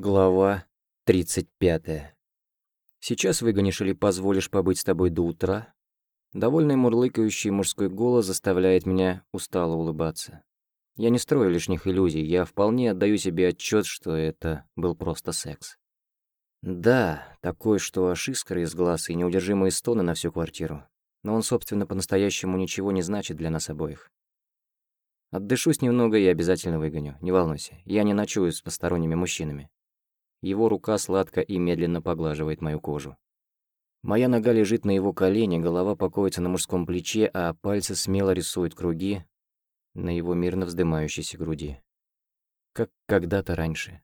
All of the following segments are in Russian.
Глава 35. Сейчас выгонишь или позволишь побыть с тобой до утра? Довольный мурлыкающий мужской голос заставляет меня устало улыбаться. Я не строю лишних иллюзий, я вполне отдаю себе отчет, что это был просто секс. Да, такой, что аж искры из глаз и неудержимые стоны на всю квартиру. Но он, собственно, по-настоящему ничего не значит для нас обоих. Отдышусь немного и обязательно выгоню, не волнуйся. Я не ночую с посторонними мужчинами. Его рука сладко и медленно поглаживает мою кожу. Моя нога лежит на его колене, голова покоится на мужском плече, а пальцы смело рисуют круги на его мирно вздымающейся груди. Как когда-то раньше.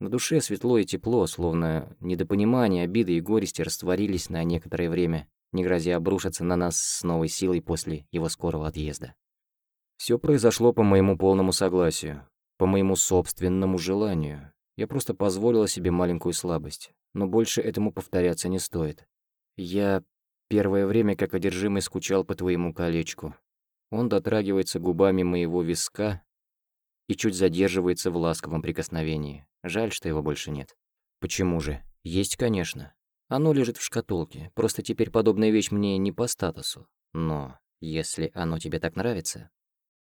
На душе светло и тепло, словно недопонимание, обиды и горести растворились на некоторое время, не грозя обрушиться на нас с новой силой после его скорого отъезда. Все произошло по моему полному согласию, по моему собственному желанию, я просто позволила себе маленькую слабость, но больше этому повторяться не стоит. Я первое время как одержимый скучал по твоему колечку. Он дотрагивается губами моего виска и чуть задерживается в ласковом прикосновении. Жаль, что его больше нет. Почему же? Есть, конечно. Оно лежит в шкатулке, просто теперь подобная вещь мне не по статусу. Но если оно тебе так нравится,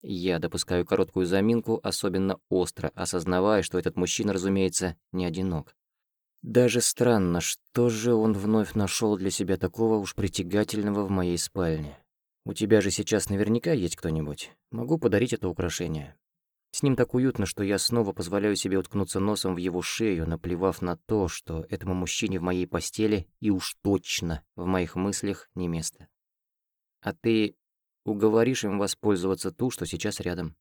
я допускаю короткую заминку, особенно остро, осознавая, что этот мужчина, разумеется, не одинок. Даже странно, что же он вновь нашел для себя такого уж притягательного в моей спальне. У тебя же сейчас наверняка есть кто-нибудь. Могу подарить это украшение. С ним так уютно, что я снова позволяю себе уткнуться носом в его шею, наплевав на то, что этому мужчине в моей постели и уж точно в моих мыслях не место. А ты Уговоришь им воспользоваться ту, что сейчас рядом.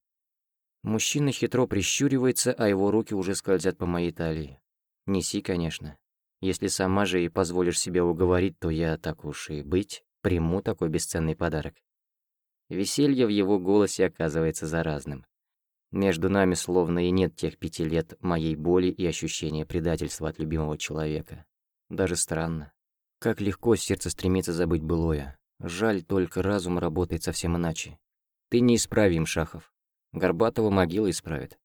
Мужчина хитро прищуривается, а его руки уже скользят по моей талии. Неси, конечно. Если сама же и позволишь себе уговорить, то я, так уж и быть, приму такой бесценный подарок. Веселье в его голосе оказывается заразным. Между нами словно и нет тех пяти лет моей боли и ощущения предательства от любимого человека. Даже странно. Как легко сердце стремится забыть былое, Жаль, только разум работает совсем иначе. Ты неисправим, Шахов. Горбатого могила исправит.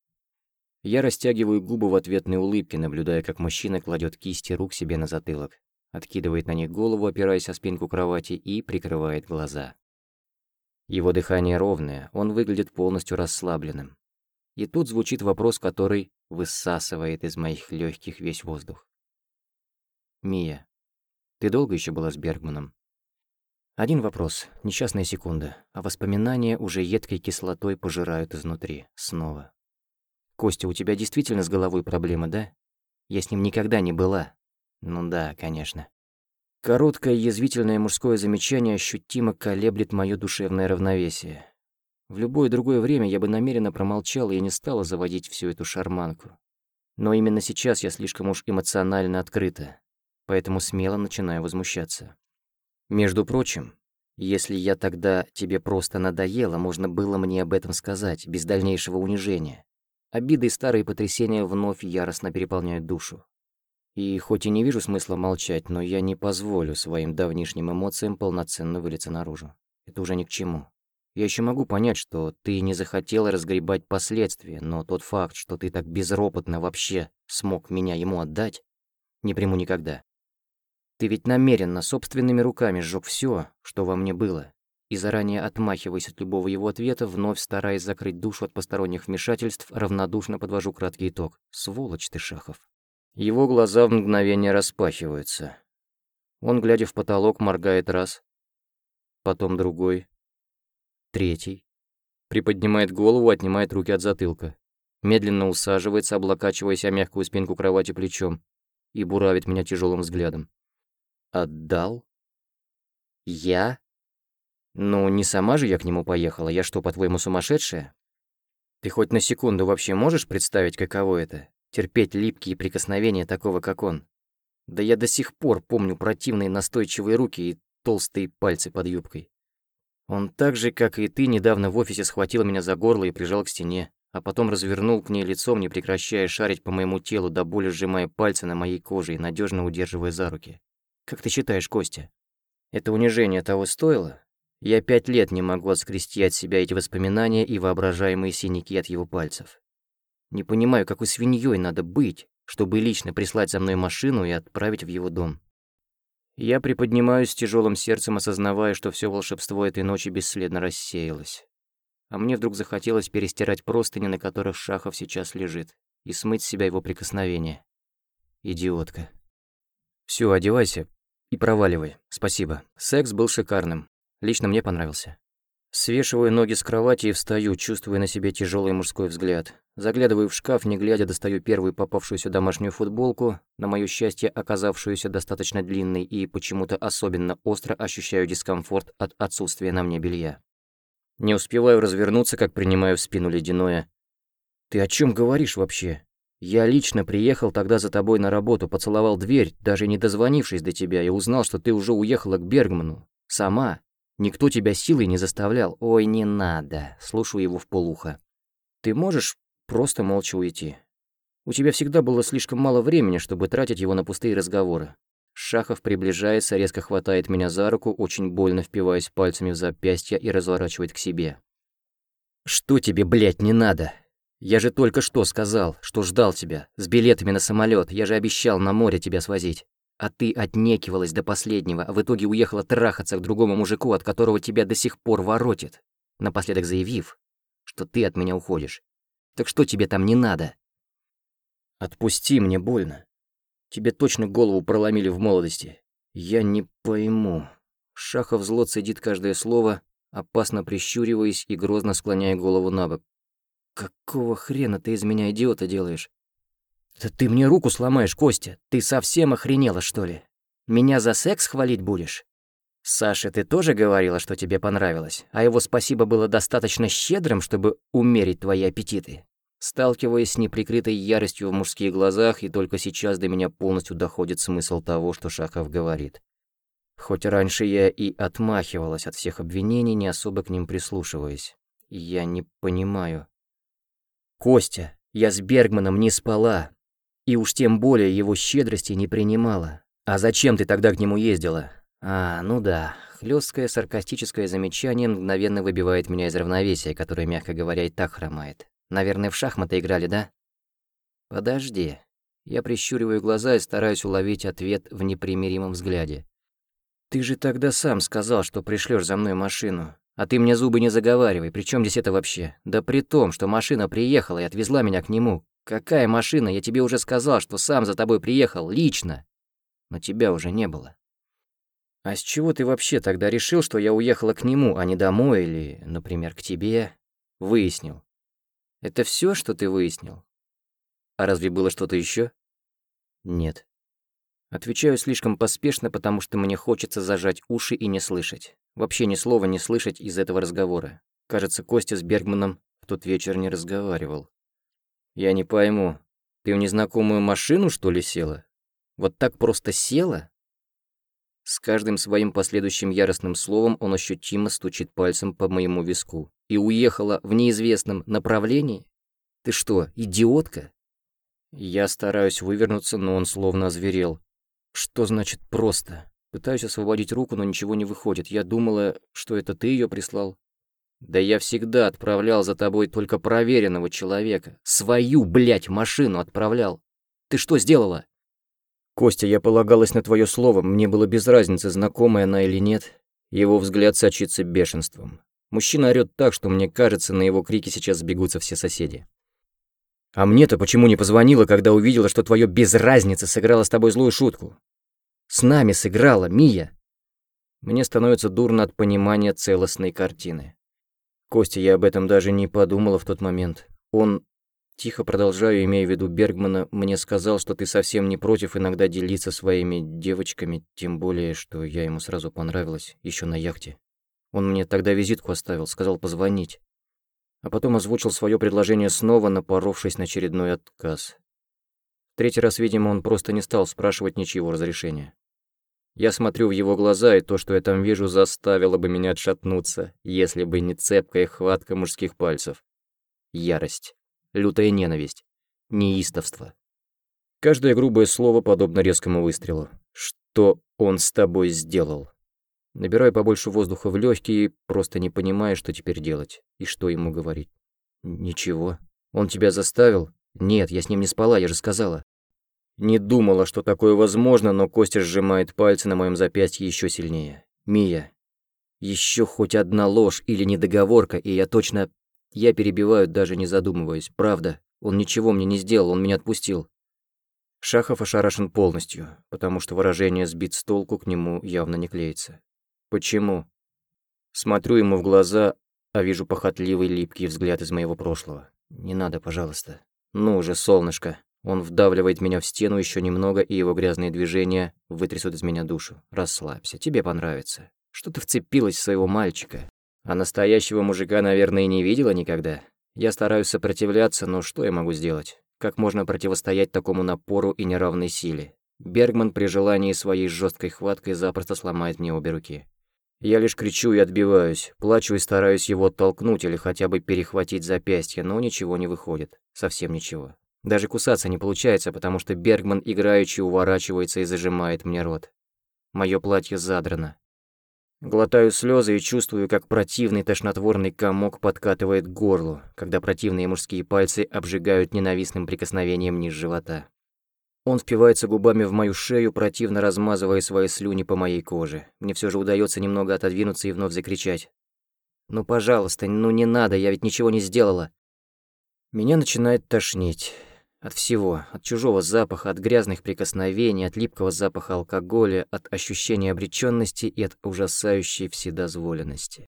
Я растягиваю губы в ответной улыбке, наблюдая, как мужчина кладет кисти рук себе на затылок, откидывает на них голову, опираясь о спинку кровати, и прикрывает глаза. Его дыхание ровное, он выглядит полностью расслабленным. И тут звучит вопрос, который высасывает из моих легких весь воздух. «Мия, ты долго еще была с Бергманом?» Один вопрос, несчастная секунда, а воспоминания уже едкой кислотой пожирают изнутри, снова. «Костя, у тебя действительно с головой проблемы, да? Я с ним никогда не была». «Ну да, конечно». Короткое язвительное мужское замечание ощутимо колеблет моё душевное равновесие. В любое другое время я бы намеренно промолчала и не стала заводить всю эту шарманку. Но именно сейчас я слишком уж эмоционально открыта, поэтому смело начинаю возмущаться. Между прочим, если я тогда тебе просто надоела, можно было мне об этом сказать, без дальнейшего унижения. Обиды и старые потрясения вновь яростно переполняют душу. И хоть и не вижу смысла молчать, но я не позволю своим давнишним эмоциям полноценно вылиться наружу. Это уже ни к чему. Я еще могу понять, что ты не захотела разгребать последствия, но тот факт, что ты так безропотно вообще смог меня ему отдать, не приму никогда. Ты ведь намеренно, собственными руками сжег все, что во мне было, и заранее отмахиваясь от любого его ответа, вновь стараясь закрыть душу от посторонних вмешательств, равнодушно подвожу краткий итог. Сволочь ты, Шахов. Его глаза в мгновение распахиваются. Он, глядя в потолок, моргает раз, потом другой, третий. Приподнимает голову, отнимает руки от затылка. Медленно усаживается, облокачиваясь о мягкую спинку кровати плечом, и буравит меня тяжелым взглядом. Отдал? Я? Ну, не сама же я к нему поехала. Я что, по-твоему, сумасшедшая? Ты хоть на секунду вообще можешь представить, каково это? Терпеть липкие прикосновения такого, как он? Да я до сих пор помню противные настойчивые руки и толстые пальцы под юбкой. Он так же, как и ты, недавно в офисе схватил меня за горло и прижал к стене, а потом развернул к ней лицом, не прекращая шарить по моему телу, до боли сжимая пальцы на моей коже и надежно удерживая за руки. Как ты считаешь, Костя, это унижение того стоило? Я пять лет не могу отскрести от себя эти воспоминания и воображаемые синяки от его пальцев. Не понимаю, какой свиньей надо быть, чтобы лично прислать за мной машину и отправить в его дом. Я приподнимаюсь с тяжелым сердцем, осознавая, что все волшебство этой ночи бесследно рассеялось. А мне вдруг захотелось перестирать простыни, на которых Шахов сейчас лежит, и смыть с себя его прикосновение. Идиотка. Все, одевайся и проваливай. Спасибо. Секс был шикарным. Лично мне понравился. Свешиваю ноги с кровати и встаю, чувствуя на себе тяжелый мужской взгляд. Заглядываю в шкаф, не глядя, достаю первую попавшуюся домашнюю футболку, на моё счастье оказавшуюся достаточно длинной и почему-то особенно остро ощущаю дискомфорт от отсутствия на мне белья. Не успеваю развернуться, как принимаю в спину ледяное. «Ты о чем говоришь вообще? Я лично приехал тогда за тобой на работу, поцеловал дверь, даже не дозвонившись до тебя, и узнал, что ты уже уехала к Бергману. Сама. Никто тебя силой не заставлял. Ой, не надо. Слушаю его в полухо. Ты можешь просто молча уйти? У тебя всегда было слишком мало времени, чтобы тратить его на пустые разговоры. Шахов приближается, резко хватает меня за руку, очень больно впиваясь пальцами в запястье и разворачивает к себе. «Что тебе, блядь, не надо? Я же только что сказал, что ждал тебя, с билетами на самолет. я же обещал на море тебя свозить. А ты отнекивалась до последнего, а в итоге уехала трахаться к другому мужику, от которого тебя до сих пор воротит, напоследок заявив, что ты от меня уходишь. Так что тебе там не надо? Отпусти, мне больно. Тебе точно голову проломили в молодости. Я не пойму. Шахов зло цедит каждое слово, опасно прищуриваясь и грозно склоняя голову на бок. «Какого хрена ты из меня идиота делаешь? «Да ты мне руку сломаешь, Костя. Ты совсем охренела, что ли? Меня за секс хвалить будешь?» «Саше, ты тоже говорила, что тебе понравилось, а его спасибо было достаточно щедрым, чтобы умерить твои аппетиты?» Сталкиваясь с неприкрытой яростью в мужских глазах, и только сейчас до меня полностью доходит смысл того, что Шахов говорит. Хоть раньше я и отмахивалась от всех обвинений, не особо к ним прислушиваясь. Я не понимаю. «Костя, я с Бергманом не спала, и уж тем более его щедрости не принимала. А зачем ты тогда к нему ездила? А, ну да. Хлёсткое саркастическое замечание мгновенно выбивает меня из равновесия, которое, мягко говоря, и так хромает. Наверное, в шахматы играли, да? Подожди. Я прищуриваю глаза и стараюсь уловить ответ в непримиримом взгляде. Ты же тогда сам сказал, что пришлёшь за мной машину. А ты мне зубы не заговаривай, при чем здесь это вообще? Да при том, что машина приехала и отвезла меня к нему. «Какая машина? Я тебе уже сказал, что сам за тобой приехал, лично. Но тебя уже не было». «А с чего ты вообще тогда решил, что я уехала к нему, а не домой или, например, к тебе?» «Выяснил. Это все, что ты выяснил? А разве было что-то еще? «Нет». Отвечаю слишком поспешно, потому что мне хочется зажать уши и не слышать. Вообще ни слова не слышать из этого разговора. Кажется, Костя с Бергманом в тот вечер не разговаривал. «Я не пойму, ты в незнакомую машину, что ли, села? Вот так просто села?» С каждым своим последующим яростным словом он ощутимо стучит пальцем по моему виску. «И уехала в неизвестном направлении? Ты что, идиотка?» Я стараюсь вывернуться, но он словно озверел. «Что значит «просто»?» Пытаюсь освободить руку, но ничего не выходит. Я думала, что это ты ее прислал. Да я всегда отправлял за тобой только проверенного человека. Свою, блядь, машину отправлял. Ты что сделала? Костя, я полагалась на твое слово. Мне было без разницы, знакомая она или нет. Его взгляд сочится бешенством. Мужчина орёт так, что мне кажется, на его крики сейчас сбегутся все соседи. А мне-то почему не позвонила, когда увидела, что твое без разницы сыграла с тобой злую шутку? С нами сыграла, Мия. Мне становится дурно от понимания целостной картины. Костя, я об этом даже не подумала в тот момент. Он, тихо продолжаю, имея в виду Бергмана, мне сказал, что ты совсем не против иногда делиться своими девочками, тем более, что я ему сразу понравилась, еще на яхте. Он мне тогда визитку оставил, сказал позвонить. А потом озвучил свое предложение снова, напоровшись на очередной отказ. Третий раз, видимо, он просто не стал спрашивать ничего разрешения. Я смотрю в его глаза, и то, что я там вижу, заставило бы меня отшатнуться, если бы не цепкая хватка мужских пальцев. Ярость, лютая ненависть, неистовство. Каждое грубое слово подобно резкому выстрелу. Что он с тобой сделал? Набираю побольше воздуха в легкие, просто не понимая, что теперь делать и что ему говорить. Ничего. Он тебя заставил? Нет, я с ним не спала, я же сказала. Не думала, что такое возможно, но Костя сжимает пальцы на моем запястье еще сильнее. «Мия, еще хоть одна ложь или недоговорка, и я точно... Я перебиваю, даже не задумываясь. Правда, он ничего мне не сделал, он меня отпустил». Шахов ошарашен полностью, потому что выражение «сбит с толку» к нему явно не клеится. «Почему?» Смотрю ему в глаза, а вижу похотливый липкий взгляд из моего прошлого. «Не надо, пожалуйста. Ну же, солнышко». Он вдавливает меня в стену еще немного, и его грязные движения вытрясут из меня душу. Расслабься, тебе понравится. Что ты вцепилась в своего мальчика? А настоящего мужика, наверное, и не видела никогда. Я стараюсь сопротивляться, но что я могу сделать? Как можно противостоять такому напору и неравной силе? Бергман при желании своей жесткой хваткой запросто сломает мне обе руки. Я лишь кричу и отбиваюсь, плачу и стараюсь его оттолкнуть или хотя бы перехватить запястье, но ничего не выходит. Совсем ничего. Даже кусаться не получается, потому что Бергман играючи уворачивается и зажимает мне рот. Моё платье задрано. Глотаю слезы и чувствую, как противный тошнотворный комок подкатывает к горлу, когда противные мужские пальцы обжигают ненавистным прикосновением низ живота. Он впивается губами в мою шею, противно размазывая свои слюни по моей коже. Мне все же удается немного отодвинуться и вновь закричать. «Ну, пожалуйста, ну не надо, я ведь ничего не сделала». Меня начинает тошнить. От всего. От чужого запаха, от грязных прикосновений, от липкого запаха алкоголя, от ощущения обречённости и от ужасающей вседозволенности.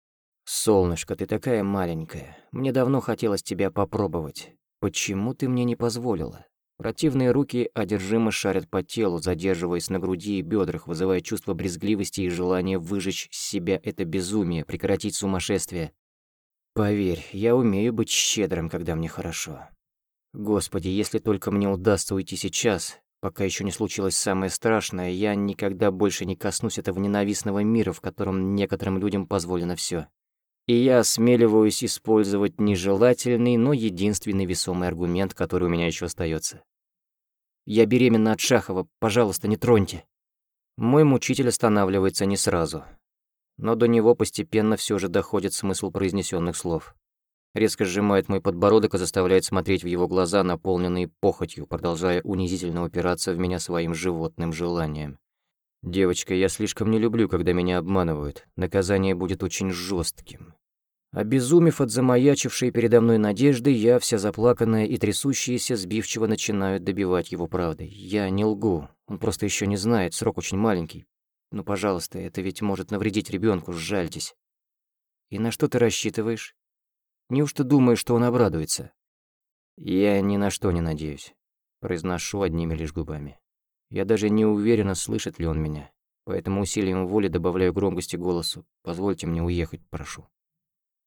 «Солнышко, ты такая маленькая. Мне давно хотелось тебя попробовать. Почему ты мне не позволила?» Противные руки одержимо шарят по телу, задерживаясь на груди и бедрах, вызывая чувство брезгливости и желание выжечь с себя это безумие, прекратить сумасшествие. Поверь, я умею быть щедрым, когда мне хорошо. Господи, если только мне удастся уйти сейчас, пока еще не случилось самое страшное, я никогда больше не коснусь этого ненавистного мира, в котором некоторым людям позволено все. И я осмеливаюсь использовать нежелательный, но единственный весомый аргумент, который у меня еще остается. Я беременна от Шахова, пожалуйста, не троньте. Мой мучитель останавливается не сразу. Но до него постепенно все же доходит смысл произнесенных слов резко сжимает мой подбородок и заставляет смотреть в его глаза, наполненные похотью, продолжая унизительно упираться в меня своим животным желанием. «Девочка, я слишком не люблю, когда меня обманывают. Наказание будет очень жестким. Обезумев от замаячившей передо мной надежды, я, вся заплаканная и трясущаяся, сбивчиво начинаю добивать его правдой. Я не лгу, он просто еще не знает, срок очень маленький. Ну, пожалуйста, это ведь может навредить ребенку, сжальтесь. И на что ты рассчитываешь? Неужто думаешь, что он обрадуется? Я ни на что не надеюсь. Произношу одними лишь губами. Я даже не уверена, слышит ли он меня. Поэтому усилием воли добавляю громкости голосу. Позвольте мне уехать, прошу.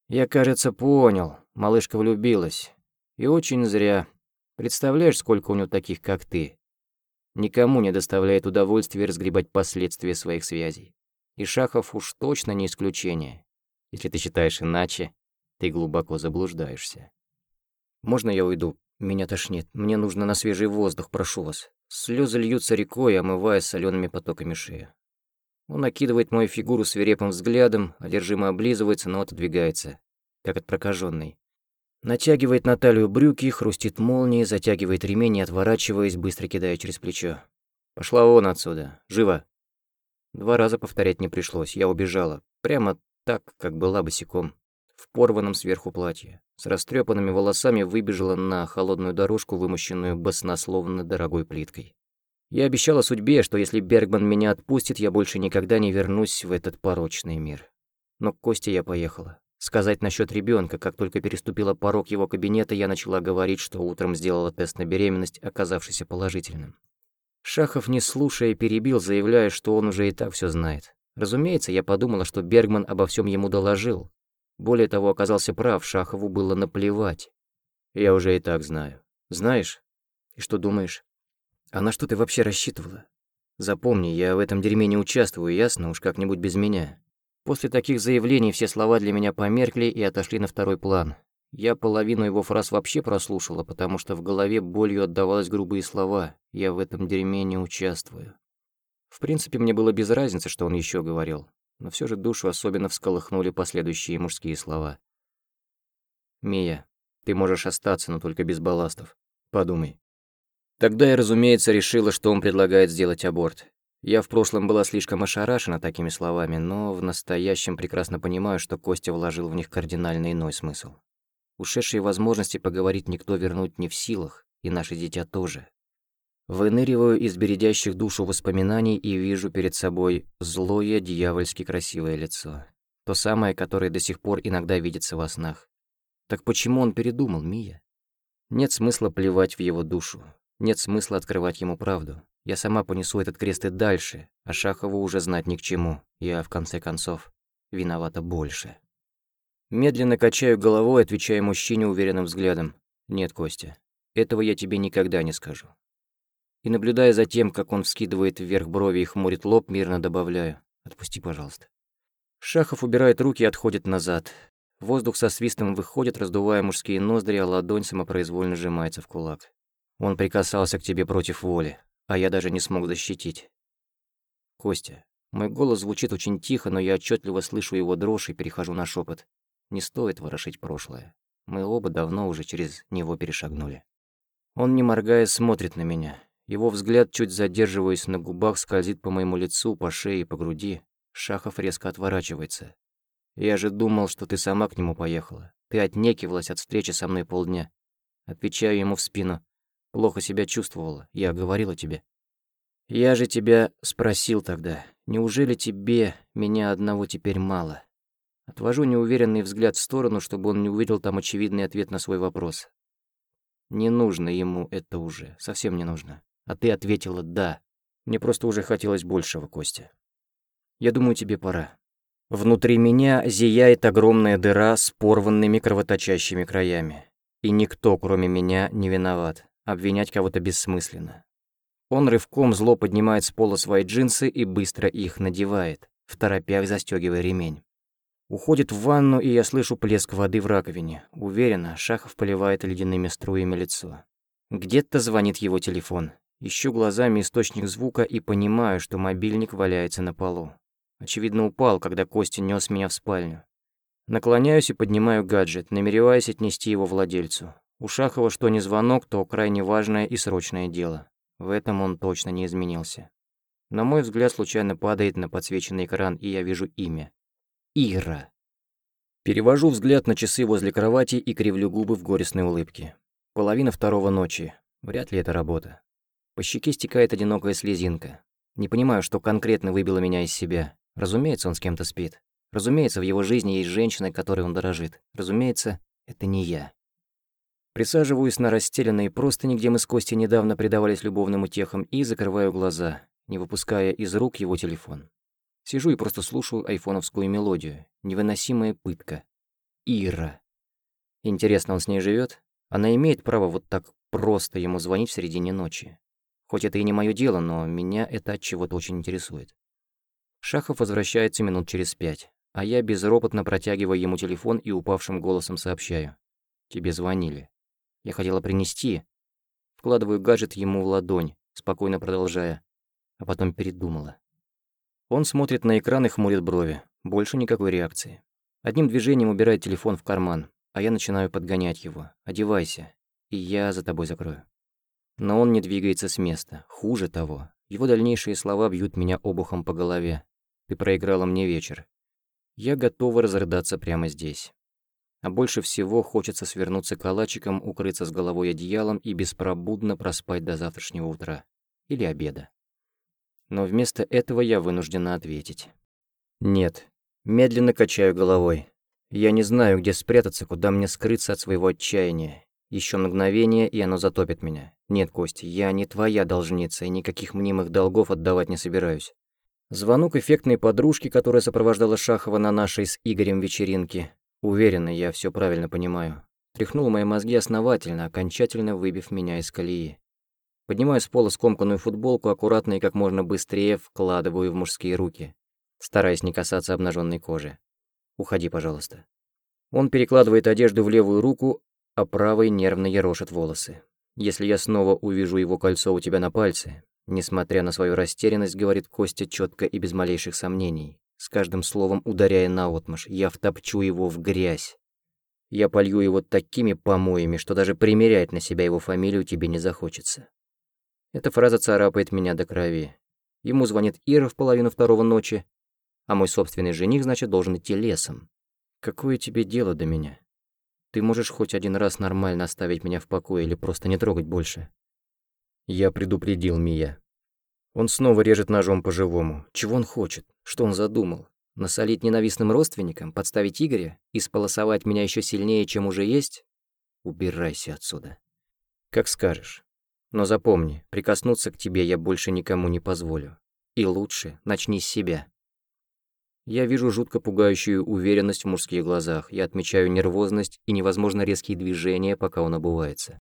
Я, кажется, понял. Малышка влюбилась. И очень зря. Представляешь, сколько у него таких, как ты? Никому не доставляет удовольствия разгребать последствия своих связей. И Шахов уж точно не исключение. Если ты считаешь иначе, ты глубоко заблуждаешься. Можно я уйду? Меня тошнит. Мне нужно на свежий воздух, прошу вас. Слезы льются рекой, омывая солеными потоками шею. Он накидывает мою фигуру свирепым взглядом, одержимо облизывается, но отодвигается, как от прокаженной. Натягивает на талию брюки, хрустит молнией, затягивает ремень и, отворачиваясь, быстро кидая через плечо. «Пошла вон отсюда! Живо!» Два раза повторять не пришлось, я убежала. Прямо так, как была босиком в порванном сверху платье. С растрепанными волосами выбежала на холодную дорожку, вымощенную баснословно дорогой плиткой. Я обещала судьбе, что если Бергман меня отпустит, я больше никогда не вернусь в этот порочный мир. Но к Косте я поехала. Сказать насчет ребенка, как только переступила порог его кабинета, я начала говорить, что утром сделала тест на беременность, оказавшийся положительным. Шахов, не слушая, перебил, заявляя, что он уже и так все знает. Разумеется, я подумала, что Бергман обо всем ему доложил, более того, оказался прав, Шахову было наплевать. Я уже и так знаю. Знаешь? И что думаешь? А на что ты вообще рассчитывала? Запомни, я в этом дерьме не участвую, ясно? Уж как-нибудь без меня. После таких заявлений все слова для меня померкли и отошли на второй план. Я половину его фраз вообще прослушала, потому что в голове болью отдавалось грубые слова. Я в этом дерьме не участвую. В принципе, мне было без разницы, что он еще говорил но все же душу особенно всколыхнули последующие мужские слова. «Мия, ты можешь остаться, но только без балластов. Подумай». Тогда я, разумеется, решила, что он предлагает сделать аборт. Я в прошлом была слишком ошарашена такими словами, но в настоящем прекрасно понимаю, что Костя вложил в них кардинально иной смысл. Ушедшие возможности поговорить никто вернуть не в силах, и наши дитя тоже. Выныриваю из бередящих душу воспоминаний и вижу перед собой злое, дьявольски красивое лицо. То самое, которое до сих пор иногда видится во снах. Так почему он передумал, Мия? Нет смысла плевать в его душу. Нет смысла открывать ему правду. Я сама понесу этот крест и дальше, а Шахову уже знать ни к чему. Я, в конце концов, виновата больше. Медленно качаю головой, отвечая мужчине уверенным взглядом. «Нет, Костя, этого я тебе никогда не скажу». И наблюдая за тем, как он вскидывает вверх брови и хмурит лоб, мирно добавляю. «Отпусти, пожалуйста». Шахов убирает руки и отходит назад. Воздух со свистом выходит, раздувая мужские ноздри, а ладонь самопроизвольно сжимается в кулак. Он прикасался к тебе против воли, а я даже не смог защитить. Костя, мой голос звучит очень тихо, но я отчетливо слышу его дрожь и перехожу на шепот. Не стоит ворошить прошлое. Мы оба давно уже через него перешагнули. Он, не моргая, смотрит на меня. Его взгляд, чуть задерживаясь на губах, скользит по моему лицу, по шее, по груди. Шахов резко отворачивается. «Я же думал, что ты сама к нему поехала. Ты отнекивалась от встречи со мной полдня». Отвечаю ему в спину. Плохо себя чувствовала, я говорила тебе. Я же тебя спросил тогда, неужели тебе меня одного теперь мало? Отвожу неуверенный взгляд в сторону, чтобы он не увидел там очевидный ответ на свой вопрос. Не нужно ему это уже, совсем не нужно. А ты ответила «да». Мне просто уже хотелось большего, Костя. Я думаю, тебе пора. Внутри меня зияет огромная дыра с порванными кровоточащими краями. И никто, кроме меня, не виноват. Обвинять кого-то бессмысленно. Он рывком зло поднимает с пола свои джинсы и быстро их надевает, в торопях застегивая ремень. Уходит в ванну, и я слышу плеск воды в раковине. Уверенно, Шахов поливает ледяными струями лицо. Где-то звонит его телефон. Ищу глазами источник звука и понимаю, что мобильник валяется на полу. Очевидно, упал, когда Костя нес меня в спальню. Наклоняюсь и поднимаю гаджет, намереваясь отнести его владельцу. У Шахова что не звонок, то крайне важное и срочное дело. В этом он точно не изменился. На мой взгляд, случайно падает на подсвеченный экран, и я вижу имя. Ира. Перевожу взгляд на часы возле кровати и кривлю губы в горестной улыбке. Половина второго ночи. Вряд ли это работа. По щеке стекает одинокая слезинка. Не понимаю, что конкретно выбило меня из себя. Разумеется, он с кем-то спит. Разумеется, в его жизни есть женщина, которой он дорожит. Разумеется, это не я. Присаживаюсь на расстеленные простыни, где мы с Костей недавно предавались любовным утехам, и закрываю глаза, не выпуская из рук его телефон. Сижу и просто слушаю айфоновскую мелодию. Невыносимая пытка. Ира. Интересно, он с ней живет? Она имеет право вот так просто ему звонить в середине ночи. Хоть это и не мое дело, но меня это от чего-то очень интересует. Шахов возвращается минут через пять, а я безропотно протягиваю ему телефон и упавшим голосом сообщаю. «Тебе звонили». Я хотела принести. Вкладываю гаджет ему в ладонь, спокойно продолжая. А потом передумала. Он смотрит на экран и хмурит брови. Больше никакой реакции. Одним движением убирает телефон в карман, а я начинаю подгонять его. «Одевайся, и я за тобой закрою». Но он не двигается с места. Хуже того, его дальнейшие слова бьют меня обухом по голове. «Ты проиграла мне вечер. Я готова разрыдаться прямо здесь. А больше всего хочется свернуться калачиком, укрыться с головой одеялом и беспробудно проспать до завтрашнего утра. Или обеда. Но вместо этого я вынуждена ответить. Нет. Медленно качаю головой. Я не знаю, где спрятаться, куда мне скрыться от своего отчаяния. Еще мгновение, и оно затопит меня. Нет, Костя, я не твоя должница, и никаких мнимых долгов отдавать не собираюсь. Звонок эффектной подружки, которая сопровождала Шахова на нашей с Игорем вечеринке, Уверена, я все правильно понимаю. Тряхнул мои мозги основательно, окончательно выбив меня из колеи. Поднимаю с пола скомканную футболку, аккуратно и как можно быстрее вкладываю в мужские руки, стараясь не касаться обнаженной кожи. «Уходи, пожалуйста». Он перекладывает одежду в левую руку, а правой нервно ерошит волосы. «Если я снова увижу его кольцо у тебя на пальце», несмотря на свою растерянность, говорит Костя четко и без малейших сомнений, с каждым словом ударяя наотмашь. Я втопчу его в грязь. Я полью его такими помоями, что даже примерять на себя его фамилию тебе не захочется. Эта фраза царапает меня до крови. Ему звонит Ира в половину второго ночи, а мой собственный жених, значит, должен идти лесом. Какое тебе дело до меня? Ты можешь хоть один раз нормально оставить меня в покое или просто не трогать больше? Я предупредил Мия. Он снова режет ножом по-живому. Чего он хочет? Что он задумал? Насолить ненавистным родственникам? Подставить Игоря? И сполосовать меня еще сильнее, чем уже есть? Убирайся отсюда. Как скажешь. Но запомни, прикоснуться к тебе я больше никому не позволю. И лучше начни с себя. Я вижу жутко пугающую уверенность в мужских глазах. Я отмечаю нервозность и невозможно резкие движения, пока он обувается.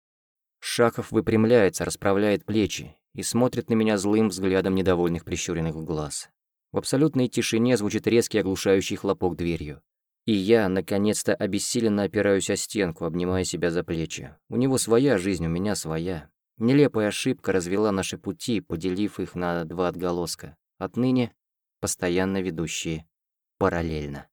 Шахов выпрямляется, расправляет плечи и смотрит на меня злым взглядом недовольных прищуренных глаз. В абсолютной тишине звучит резкий оглушающий хлопок дверью. И я, наконец-то, обессиленно опираюсь о стенку, обнимая себя за плечи. У него своя жизнь, у меня своя. Нелепая ошибка развела наши пути, поделив их на два отголоска. Отныне постоянно ведущие параллельно.